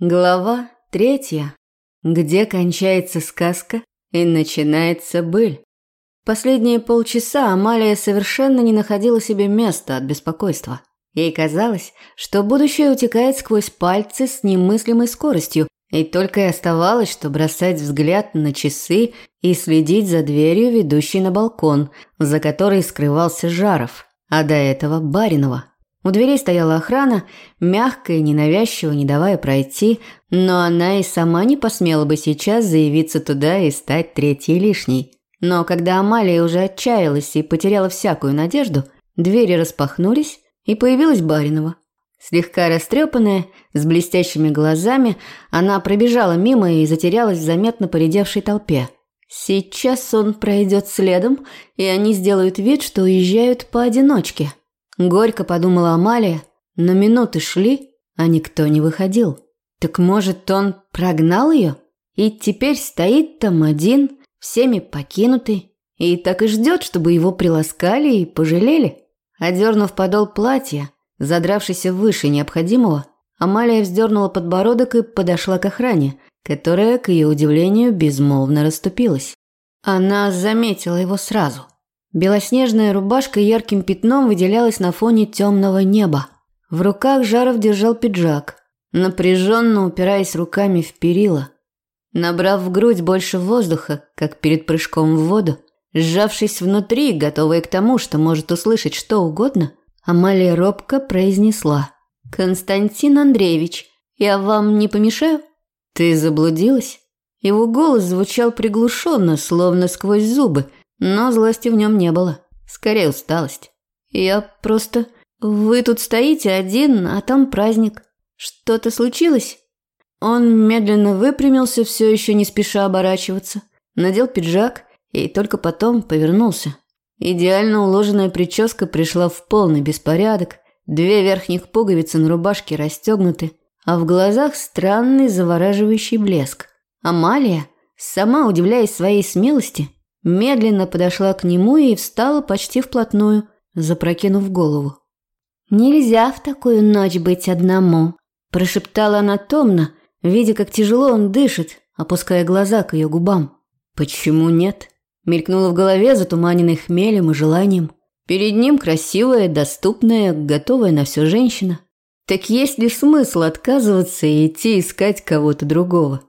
Глава третья. Где кончается сказка и начинается быль. Последние полчаса Амалия совершенно не находила себе места от беспокойства. Ей казалось, что будущее утекает сквозь пальцы с немыслимой скоростью, и только и оставалось, что бросать взгляд на часы и следить за дверью, ведущей на балкон, за которой скрывался Жаров, а до этого Баринова. У дверей стояла охрана, мягко и ненавязчиво не давая пройти, но она и сама не посмела бы сейчас заявиться туда и стать третьей лишней. Но когда Амалия уже отчаялась и потеряла всякую надежду, двери распахнулись, и появилась Баринова. Слегка растрепанная, с блестящими глазами, она пробежала мимо и затерялась в заметно поредевшей толпе. Сейчас он пройдет следом, и они сделают вид, что уезжают поодиночке – Горько подумала Амалия, но минуты шли, а никто не выходил. Так может, он прогнал ее? И теперь стоит там один, всеми покинутый, и так и ждет, чтобы его приласкали и пожалели? Одернув подол платья, задравшийся выше необходимого, Амалия вздернула подбородок и подошла к охране, которая, к ее удивлению, безмолвно расступилась. Она заметила его сразу. Белоснежная рубашка ярким пятном выделялась на фоне темного неба. В руках Жаров держал пиджак, напряженно упираясь руками в перила. Набрав в грудь больше воздуха, как перед прыжком в воду, сжавшись внутри, готовая к тому, что может услышать что угодно, Амалия робко произнесла. «Константин Андреевич, я вам не помешаю?» «Ты заблудилась?» Его голос звучал приглушенно, словно сквозь зубы – но злости в нем не было. Скорее усталость. Я просто... Вы тут стоите один, а там праздник. Что-то случилось? Он медленно выпрямился, все еще не спеша оборачиваться. Надел пиджак и только потом повернулся. Идеально уложенная прическа пришла в полный беспорядок. Две верхних пуговицы на рубашке расстегнуты, а в глазах странный завораживающий блеск. Амалия, сама удивляясь своей смелости, медленно подошла к нему и встала почти вплотную, запрокинув голову. «Нельзя в такую ночь быть одному», – прошептала она томно, видя, как тяжело он дышит, опуская глаза к ее губам. «Почему нет?» – мелькнуло в голове, затуманенной хмелем и желанием. Перед ним красивая, доступная, готовая на все женщина. Так есть ли смысл отказываться и идти искать кого-то другого?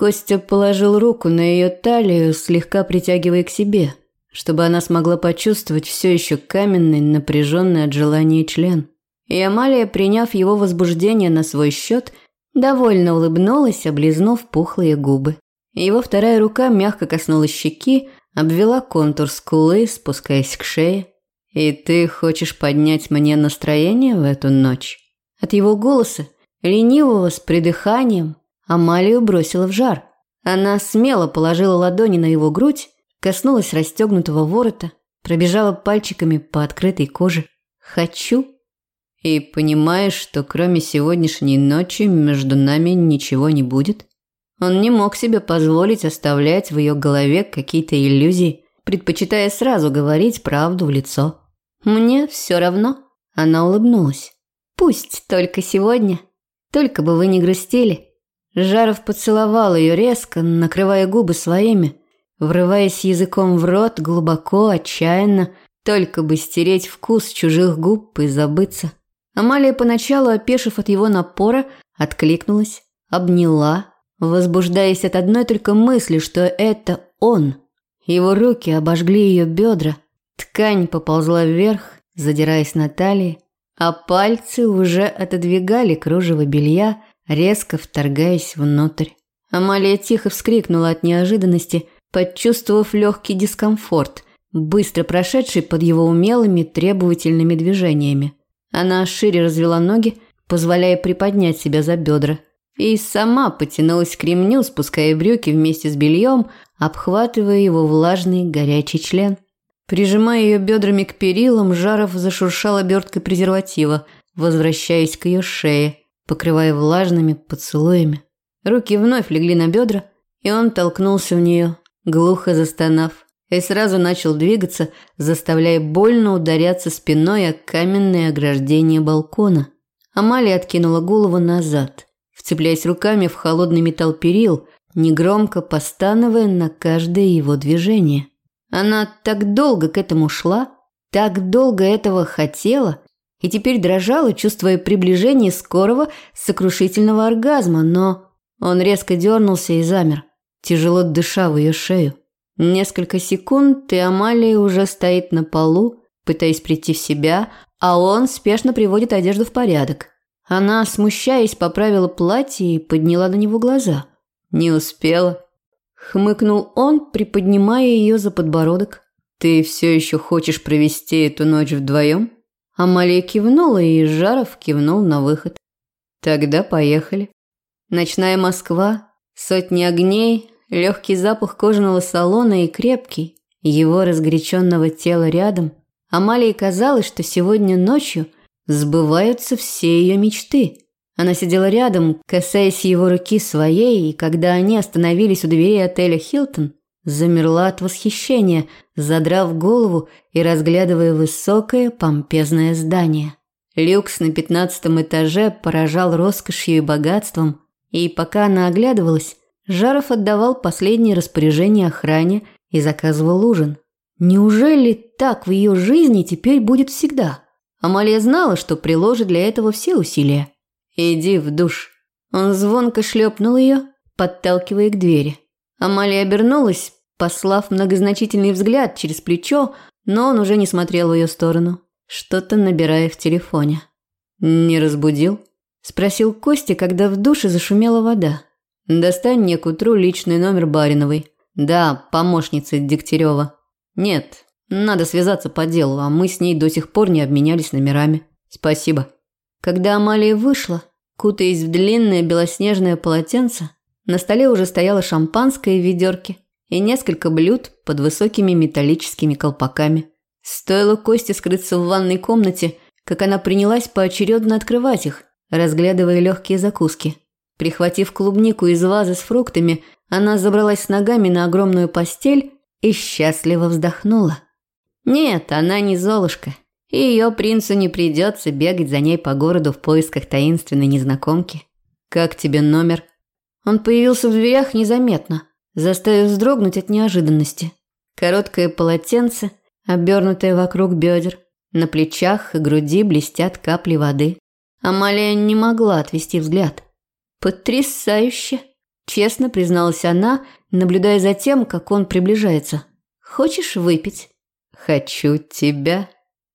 Костя положил руку на ее талию, слегка притягивая к себе, чтобы она смогла почувствовать все еще каменный, напряженный от желания член. И Амалия, приняв его возбуждение на свой счет, довольно улыбнулась, облизнув пухлые губы. Его вторая рука мягко коснулась щеки, обвела контур скулы, спускаясь к шее. «И ты хочешь поднять мне настроение в эту ночь?» От его голоса, ленивого с придыханием, Амалию бросила в жар. Она смело положила ладони на его грудь, коснулась расстегнутого ворота, пробежала пальчиками по открытой коже. «Хочу». И понимаешь, что кроме сегодняшней ночи между нами ничего не будет? Он не мог себе позволить оставлять в ее голове какие-то иллюзии, предпочитая сразу говорить правду в лицо. «Мне все равно», – она улыбнулась. «Пусть только сегодня. Только бы вы не грустили». Жаров поцеловал ее резко, накрывая губы своими, врываясь языком в рот глубоко, отчаянно, только бы стереть вкус чужих губ и забыться. Амалия, поначалу опешив от его напора, откликнулась, обняла, возбуждаясь от одной только мысли, что это он. Его руки обожгли ее бедра, ткань поползла вверх, задираясь на талии, а пальцы уже отодвигали кружево белья, резко вторгаясь внутрь. Амалия тихо вскрикнула от неожиданности, почувствовав легкий дискомфорт, быстро прошедший под его умелыми требовательными движениями. Она шире развела ноги, позволяя приподнять себя за бедра, и сама потянулась к ремню, спуская брюки вместе с бельем, обхватывая его влажный горячий член. Прижимая ее бедрами к перилам, Жаров зашуршал оберткой презерватива, возвращаясь к ее шее покрывая влажными поцелуями. Руки вновь легли на бедра, и он толкнулся в нее, глухо застонав, и сразу начал двигаться, заставляя больно ударяться спиной о каменное ограждение балкона. Амалия откинула голову назад, цепляясь руками в холодный металл перил, негромко постановая на каждое его движение. Она так долго к этому шла, так долго этого хотела, и теперь дрожала, чувствуя приближение скорого сокрушительного оргазма, но он резко дернулся и замер, тяжело дыша в ее шею. Несколько секунд, и Амалия уже стоит на полу, пытаясь прийти в себя, а он спешно приводит одежду в порядок. Она, смущаясь, поправила платье и подняла на него глаза. Не успела. Хмыкнул он, приподнимая ее за подбородок. «Ты все еще хочешь провести эту ночь вдвоем?» Амалия кивнула, и Жаров кивнул на выход. «Тогда поехали». Ночная Москва, сотни огней, легкий запах кожаного салона и крепкий, его разгоряченного тела рядом. Амалии казалось, что сегодня ночью сбываются все ее мечты. Она сидела рядом, касаясь его руки своей, и когда они остановились у двери отеля «Хилтон», замерла от восхищения, задрав голову и разглядывая высокое помпезное здание. Люкс на пятнадцатом этаже поражал роскошью и богатством, и пока она оглядывалась, Жаров отдавал последние распоряжения охране и заказывал ужин. Неужели так в ее жизни теперь будет всегда? Амалия знала, что приложит для этого все усилия. «Иди в душ». Он звонко шлепнул ее, подталкивая к двери. Амалия обернулась, послав многозначительный взгляд через плечо, но он уже не смотрел в ее сторону, что-то набирая в телефоне. «Не разбудил?» – спросил Костя, когда в душе зашумела вода. «Достань мне к утру личный номер Бариновой. Да, помощницы Дегтярева. Нет, надо связаться по делу, а мы с ней до сих пор не обменялись номерами. Спасибо». Когда Амалия вышла, кутаясь в длинное белоснежное полотенце, на столе уже стояло шампанское в ведерке и несколько блюд под высокими металлическими колпаками. Стоило Косте скрыться в ванной комнате, как она принялась поочередно открывать их, разглядывая легкие закуски. Прихватив клубнику из вазы с фруктами, она забралась с ногами на огромную постель и счастливо вздохнула. Нет, она не Золушка, и ее принцу не придется бегать за ней по городу в поисках таинственной незнакомки. «Как тебе номер?» Он появился в дверях незаметно, заставив вздрогнуть от неожиданности. Короткое полотенце, обернутое вокруг бедер, на плечах и груди блестят капли воды. Амалия не могла отвести взгляд. «Потрясающе!» – честно призналась она, наблюдая за тем, как он приближается. «Хочешь выпить?» «Хочу тебя!»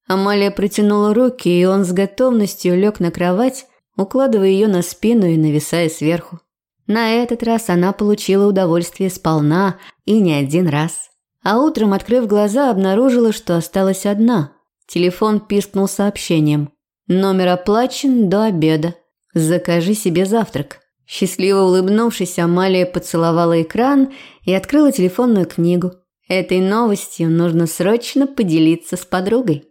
Амалия протянула руки, и он с готовностью лег на кровать, укладывая ее на спину и нависая сверху. На этот раз она получила удовольствие сполна и не один раз. А утром, открыв глаза, обнаружила, что осталась одна. Телефон пискнул сообщением. «Номер оплачен до обеда. Закажи себе завтрак». Счастливо улыбнувшись, Амалия поцеловала экран и открыла телефонную книгу. Этой новостью нужно срочно поделиться с подругой.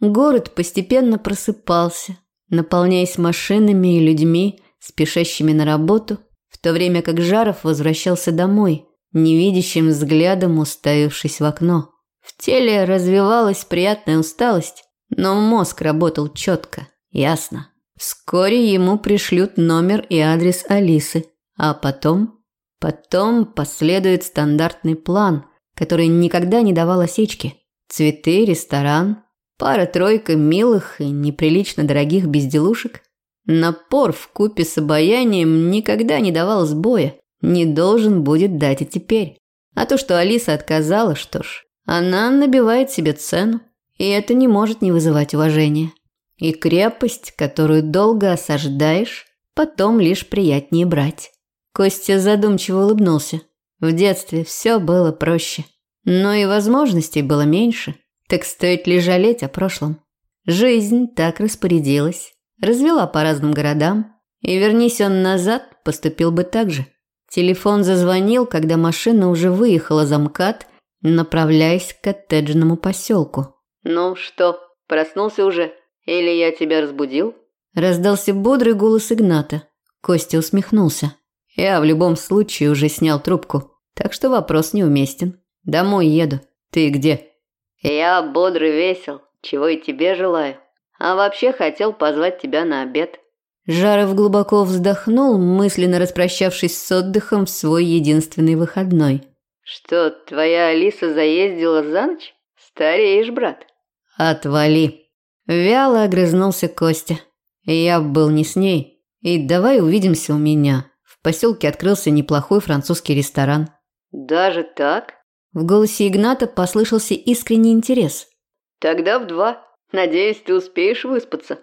Город постепенно просыпался, наполняясь машинами и людьми, спешащими на работу, в то время как Жаров возвращался домой, невидящим взглядом уставившись в окно. В теле развивалась приятная усталость, но мозг работал четко, ясно. Вскоре ему пришлют номер и адрес Алисы, а потом... Потом последует стандартный план, который никогда не давал осечки. Цветы, ресторан, Пара-тройка милых и неприлично дорогих безделушек. Напор в купе с обаянием никогда не давал сбоя, не должен будет дать и теперь. А то, что Алиса отказала, что ж, она набивает себе цену, и это не может не вызывать уважения. И крепость, которую долго осаждаешь, потом лишь приятнее брать. Костя задумчиво улыбнулся. В детстве все было проще, но и возможностей было меньше – так стоит ли жалеть о прошлом? Жизнь так распорядилась, развела по разным городам, и вернись он назад, поступил бы так же. Телефон зазвонил, когда машина уже выехала за МКАД, направляясь к коттеджному поселку. «Ну что, проснулся уже? Или я тебя разбудил?» Раздался бодрый голос Игната. Костя усмехнулся. «Я в любом случае уже снял трубку, так что вопрос неуместен. Домой еду. Ты где?» Я бодрый весел, чего и тебе желаю. А вообще хотел позвать тебя на обед». Жаров глубоко вздохнул, мысленно распрощавшись с отдыхом в свой единственный выходной. «Что, твоя Алиса заездила за ночь? Стареешь, брат». «Отвали!» Вяло огрызнулся Костя. Я был не с ней. И давай увидимся у меня. В поселке открылся неплохой французский ресторан. «Даже так?» В голосе Игната послышался искренний интерес. «Тогда в два. Надеюсь, ты успеешь выспаться».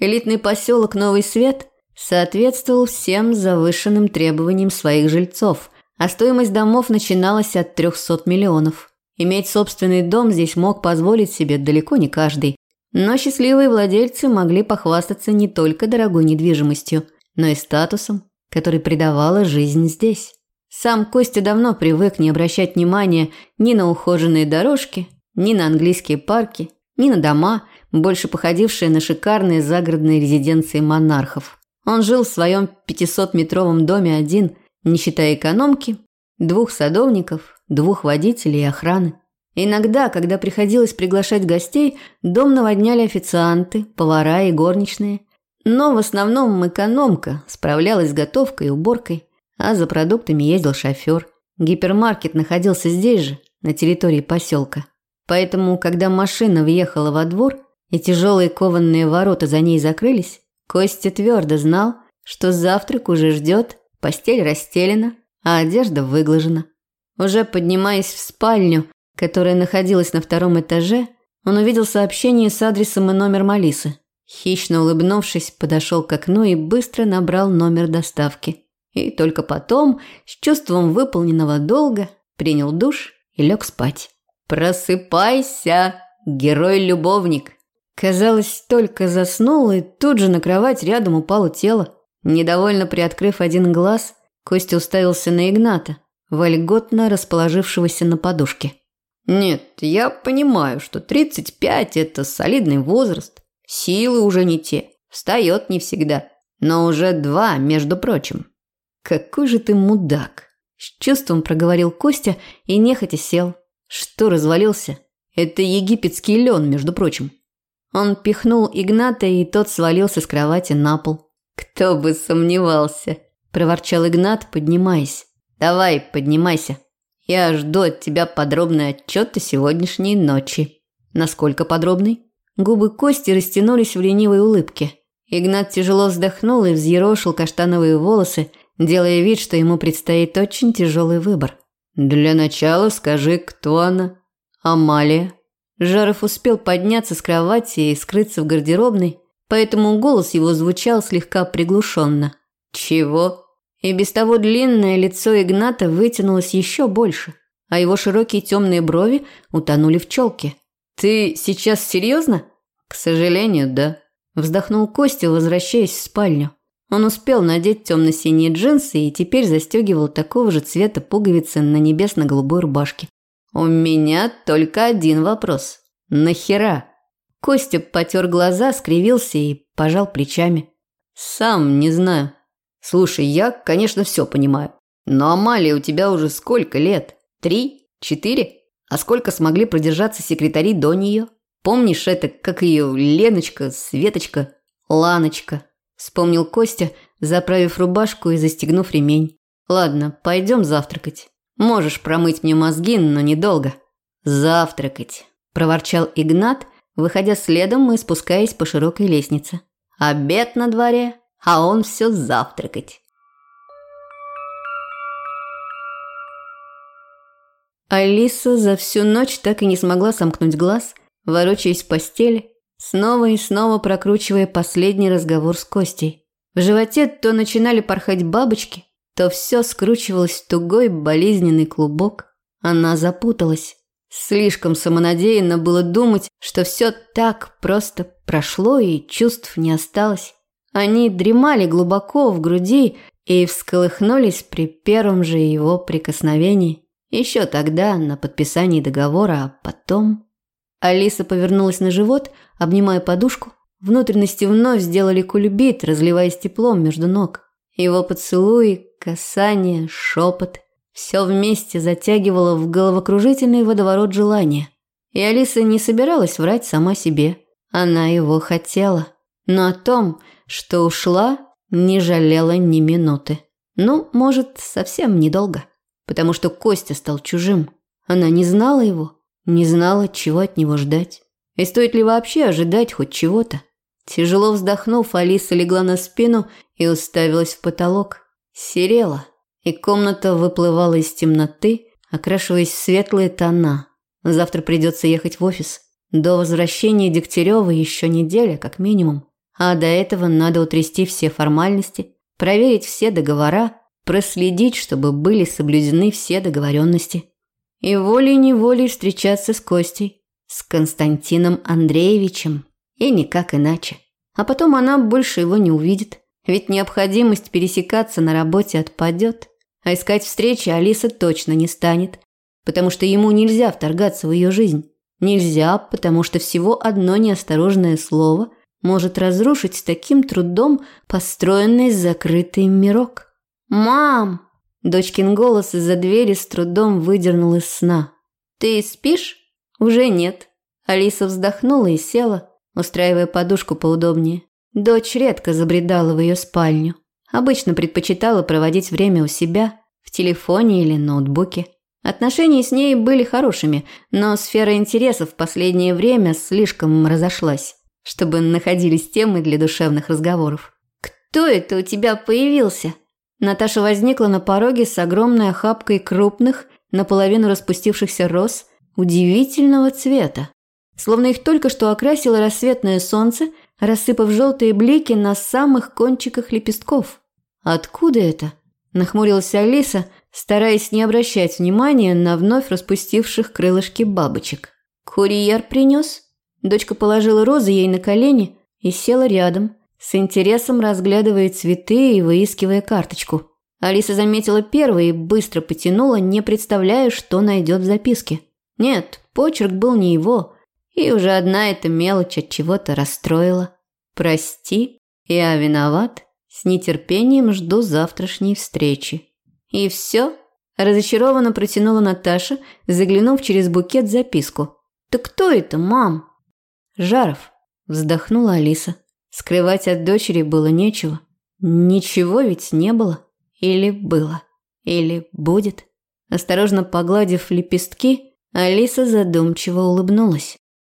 Элитный поселок Новый Свет соответствовал всем завышенным требованиям своих жильцов, а стоимость домов начиналась от 300 миллионов. Иметь собственный дом здесь мог позволить себе далеко не каждый. Но счастливые владельцы могли похвастаться не только дорогой недвижимостью, но и статусом, который придавала жизнь здесь. Сам Костя давно привык не обращать внимания ни на ухоженные дорожки, ни на английские парки, ни на дома, больше походившие на шикарные загородные резиденции монархов. Он жил в своем 500-метровом доме один, не считая экономки, двух садовников, двух водителей и охраны. Иногда, когда приходилось приглашать гостей, дом наводняли официанты, повара и горничные. Но в основном экономка справлялась с готовкой и уборкой, а за продуктами ездил шофер. Гипермаркет находился здесь же, на территории поселка. Поэтому, когда машина въехала во двор и тяжелые кованные ворота за ней закрылись, Костя твердо знал, что завтрак уже ждет, постель расстелена, а одежда выглажена. Уже поднимаясь в спальню, которая находилась на втором этаже, он увидел сообщение с адресом и номером Алисы. Хищно улыбнувшись, подошел к окну и быстро набрал номер доставки. И только потом, с чувством выполненного долга, принял душ и лег спать. «Просыпайся, герой-любовник!» Казалось, только заснул, и тут же на кровать рядом упало тело. Недовольно приоткрыв один глаз, Костя уставился на Игната, вольготно расположившегося на подушке. «Нет, я понимаю, что 35 – это солидный возраст, силы уже не те, встает не всегда, но уже два, между прочим». «Какой же ты мудак!» – с чувством проговорил Костя и нехотя сел. Что развалился? Это египетский лен, между прочим. Он пихнул Игната, и тот свалился с кровати на пол. «Кто бы сомневался!» – проворчал Игнат, поднимаясь. «Давай, поднимайся. Я жду от тебя подробный отчет о сегодняшней ночи». «Насколько подробный?» Губы Кости растянулись в ленивой улыбке. Игнат тяжело вздохнул и взъерошил каштановые волосы, делая вид, что ему предстоит очень тяжелый выбор. «Для начала скажи, кто она?» «Амалия». Жаров успел подняться с кровати и скрыться в гардеробной, поэтому голос его звучал слегка приглушенно. «Чего?» И без того длинное лицо Игната вытянулось еще больше, а его широкие темные брови утонули в челке. «Ты сейчас серьезно?» «К сожалению, да», – вздохнул Костя, возвращаясь в спальню. Он успел надеть темно-синие джинсы и теперь застегивал такого же цвета пуговицы на небесно-голубой рубашке. «У меня только один вопрос. Нахера?» Костя потер глаза, скривился и пожал плечами. «Сам не знаю. Слушай, я, конечно, все понимаю. Но Амалия у тебя уже сколько лет? Три? Четыре? А сколько смогли продержаться секретари до нее? Помнишь это, как ее Леночка, Светочка, Ланочка?» Вспомнил Костя, заправив рубашку и застегнув ремень. «Ладно, пойдем завтракать. Можешь промыть мне мозги, но недолго». «Завтракать», – проворчал Игнат, выходя следом и спускаясь по широкой лестнице. «Обед на дворе, а он все завтракать». Алиса за всю ночь так и не смогла сомкнуть глаз, ворочаясь в постели снова и снова прокручивая последний разговор с Костей. В животе то начинали порхать бабочки, то все скручивалось в тугой болезненный клубок. Она запуталась. Слишком самонадеянно было думать, что все так просто прошло и чувств не осталось. Они дремали глубоко в груди и всколыхнулись при первом же его прикосновении. Еще тогда, на подписании договора, а потом... Алиса повернулась на живот, обнимая подушку. Внутренности вновь сделали кульбит, разливаясь теплом между ног. Его поцелуи, касания, шепот – все вместе затягивало в головокружительный водоворот желания. И Алиса не собиралась врать сама себе. Она его хотела. Но о том, что ушла, не жалела ни минуты. Ну, может, совсем недолго. Потому что Костя стал чужим. Она не знала его, не знала, чего от него ждать. И стоит ли вообще ожидать хоть чего-то? Тяжело вздохнув, Алиса легла на спину и уставилась в потолок. Серела, и комната выплывала из темноты, окрашиваясь в светлые тона. Завтра придется ехать в офис. До возвращения Дегтярева еще неделя, как минимум. А до этого надо утрясти все формальности, проверить все договора, проследить, чтобы были соблюдены все договоренности. И волей-неволей встречаться с Костей, с Константином Андреевичем. И никак иначе. А потом она больше его не увидит. Ведь необходимость пересекаться на работе отпадет. А искать встречи Алиса точно не станет. Потому что ему нельзя вторгаться в ее жизнь. Нельзя, потому что всего одно неосторожное слово может разрушить с таким трудом построенный закрытый мирок. «Мам!» Дочкин голос из-за двери с трудом выдернул из сна. «Ты спишь?» «Уже нет». Алиса вздохнула и села, устраивая подушку поудобнее. Дочь редко забредала в ее спальню. Обычно предпочитала проводить время у себя, в телефоне или ноутбуке. Отношения с ней были хорошими, но сфера интересов в последнее время слишком разошлась, чтобы находились темы для душевных разговоров. «Кто это у тебя появился?» Наташа возникла на пороге с огромной охапкой крупных, наполовину распустившихся роз, удивительного цвета. Словно их только что окрасило рассветное солнце, рассыпав желтые блики на самых кончиках лепестков. «Откуда это?» – нахмурилась Алиса, стараясь не обращать внимания на вновь распустивших крылышки бабочек. «Курьер принес?» Дочка положила розы ей на колени и села рядом, с интересом разглядывая цветы и выискивая карточку. Алиса заметила первый и быстро потянула, не представляя, что найдет в записке. Нет, почерк был не его, и уже одна эта мелочь от чего-то расстроила. «Прости, я виноват. С нетерпением жду завтрашней встречи». «И все?» – разочарованно протянула Наташа, заглянув через букет записку. «Так кто это, мам?» «Жаров», – вздохнула Алиса. Скрывать от дочери было нечего. Ничего ведь не было. Или было. Или будет. Осторожно погладив лепестки, Алиса задумчиво улыбнулась.